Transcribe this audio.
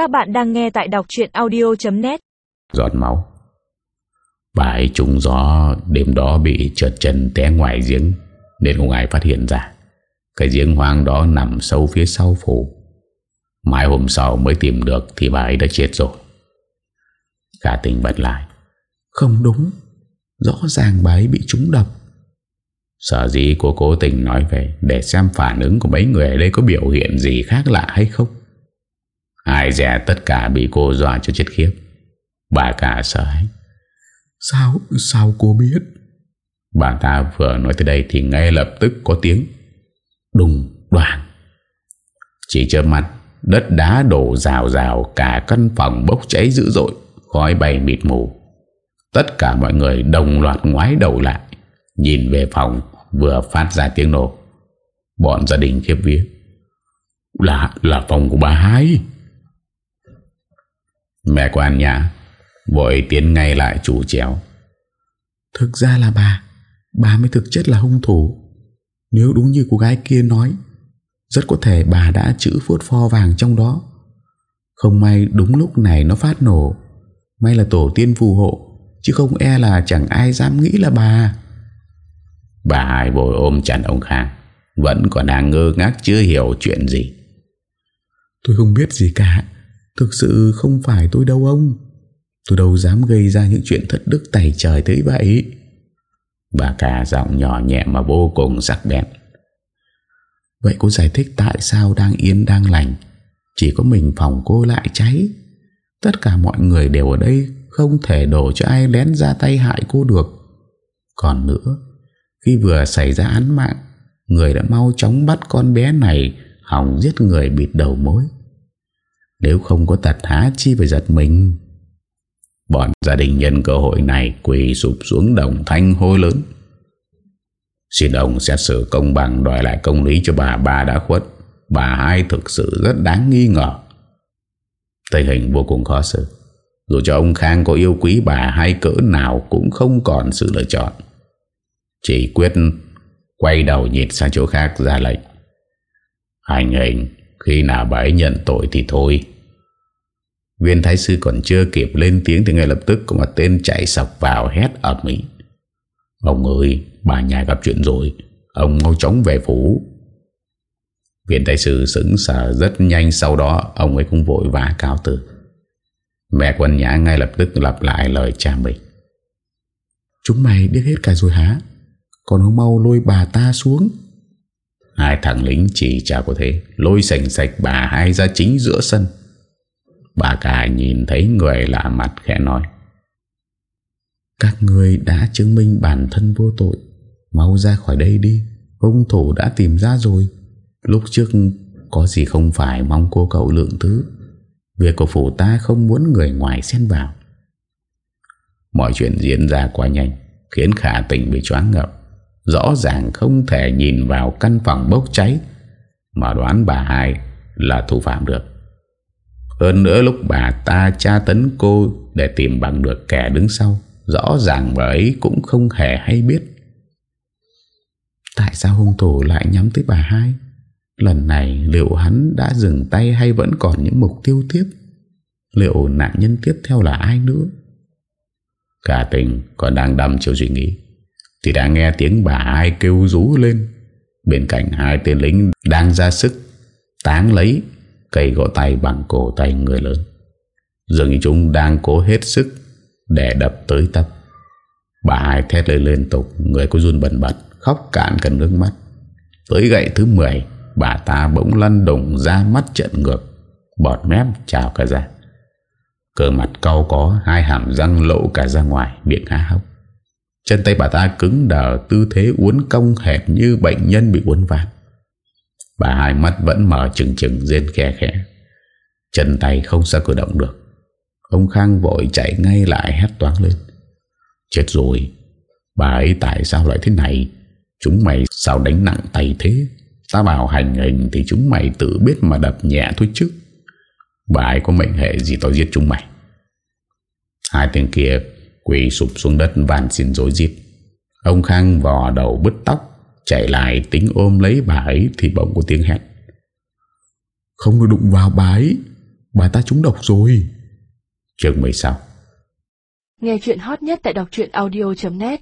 Các bạn đang nghe tại đọc chuyện audio.net Giọt máu. Bà ấy trúng gió đêm đó bị trượt chân té ngoài giếng Nên không ai phát hiện ra. Cái giếng hoang đó nằm sâu phía sau phủ. Mai hôm sau mới tìm được Thì bà ấy đã chết rồi. Cả tình bật lại. Không đúng. Rõ ràng bà ấy bị trúng độc. Sở dĩ cô cố tình nói về Để xem phản ứng của mấy người ở đây Có biểu hiện gì khác lạ hay không Ai dè tất cả bị cô dọa cho chết khiếp. Bà cả sợ hãi Sao, sao cô biết? Bà ta vừa nói tới đây Thì ngay lập tức có tiếng Đùng đoàn Chỉ chớp mắt Đất đá đổ rào rào Cả căn phòng bốc cháy dữ dội Khói bay mịt mù. Tất cả mọi người đồng loạt ngoái đầu lại Nhìn về phòng Vừa phát ra tiếng nổ. Bọn gia đình khiếp vía. Là, là phòng của bà hai Mẹ quan nhà Vội tiến ngay lại chủ chéo Thực ra là bà Bà mới thực chất là hung thủ. Nếu đúng như cô gái kia nói Rất có thể bà đã chữ phốt pho vàng trong đó. Không may đúng lúc này nó phát nổ. May là tổ tiên phù hộ Chứ không e là chẳng ai dám nghĩ là bà. Bà hai vội ôm chặt ông Khang Vẫn còn đang ngơ ngác chưa hiểu chuyện gì. Tôi không biết gì cả Thực sự không phải tôi đâu, ông. Tôi đâu dám gây ra những chuyện thất đức tẩy trời tới vậy. Bà cả giọng nhỏ nhẹ mà vô cùng sắc bén. Vậy cô giải thích tại sao đang yên, đang lành? Chỉ có mình phòng cô lại cháy. Tất cả mọi người đều ở đây Không thể đổ cho ai lén ra tay hại cô được. Còn nữa, Khi vừa xảy ra án mạng, Người đã mau chóng bắt con bé này Hỏng giết người bịt đầu mối. Nếu không có tật há chi phải giật mình Bọn gia đình nhân cơ hội này quỳ sụp xuống đồng thanh hô lớn. Xin ông xét xử công bằng đòi lại công lý cho bà ba đã khuất. Bà hai thực sự rất đáng nghi ngờ. Tình hình vô cùng khó xử. Dù cho ông Khang có yêu quý bà hai cỡ nào cũng không còn sự lựa chọn. Chỉ quyết quay đầu nhìn sang chỗ khác ra lệnh. Hành hình khi nào bà ấy nhận tội thì thôi. Viên thái sư còn chưa kịp lên tiếng Thì ngay lập tức có một tên chạy sọc vào Hét ở mỹ. Ông ơi, bà nhà gặp chuyện rồi. Ông mau chóng về phủ. Viên thái sư sững sờ rất nhanh. Sau đó, ông ấy cũng vội vã cao từ. Mẹ quân nhã ngay lập tức lặp lại lời cha mình. Chúng mày biết hết cả rồi hả? Còn không mau lôi bà ta xuống. Hai thằng lính chỉ chào có thế. Lôi sành sạch bà hai ra chính giữa sân. Bà cả nhìn thấy người lạ mặt khẽ nói, Các người đã chứng minh bản thân vô tội. Mau ra khỏi đây đi. Hung thủ đã tìm ra rồi. Lúc trước có gì không phải Mong cô cậu lượng thứ. Việc của phủ ta không muốn người ngoài xen vào. Mọi chuyện diễn ra quá nhanh, Khiến khả tình bị choáng ngập Rõ ràng không thể nhìn vào căn phòng bốc cháy Mà đoán bà hai là thủ phạm được. Hơn nữa lúc bà ta tra tấn cô Để tìm bằng được kẻ đứng sau, Rõ ràng bà ấy cũng không hề hay biết. Tại sao hung thủ lại nhắm tới bà hai? Lần này liệu hắn đã dừng tay Hay vẫn còn những mục tiêu tiếp? Liệu nạn nhân tiếp theo là ai nữa? Cả tình còn đang đâm chiều suy nghĩ. Thì đã nghe tiếng bà hai kêu rú lên. Bên cạnh hai tên lính đang ra sức, Táng lấy Cây gỗ tay bằng cổ tay người lớn. Dường như chúng đang cố hết sức Để đập tới tấp. Bà hai thét lên liên tục, Người có run bẩn bật, Khóc cạn cần nước mắt. Tới gậy thứ 10 Bà ta bỗng lăn đùng ra mắt trận ngược, Bọt mép trào cả ra. Cơ mặt cau có, Hai hàm răng lộ cả ra ngoài, Miệng há hốc. Chân tay bà ta cứng đờ, Tư thế uốn cong hẹp như bệnh nhân bị uốn vạt Bà hai mắt vẫn mở chừng chừng, rên khe khẽ. Chân tay không sao cử động được. Ông Khang vội chạy ngay lại hét toán lên. Chết rồi, Bà ấy tại sao lại thế này? Chúng mày sao đánh nặng tay thế? Ta bảo hành hình Thì chúng mày tự biết mà đập nhẹ thôi chứ. Bà ấy có mệnh hệ gì tao giết chúng mày? Hai tên kia Quỳ sụp xuống đất vàn xin dối giết Ông Khang vò đầu bứt tóc, Chạy lại tính ôm lấy bà ấy Thì bỗng có tiếng hét. Không được đụng vào bà ấy, Bà ta trúng độc rồi. Trường 16 Nghe chuyện hot nhất tại đọc audio.net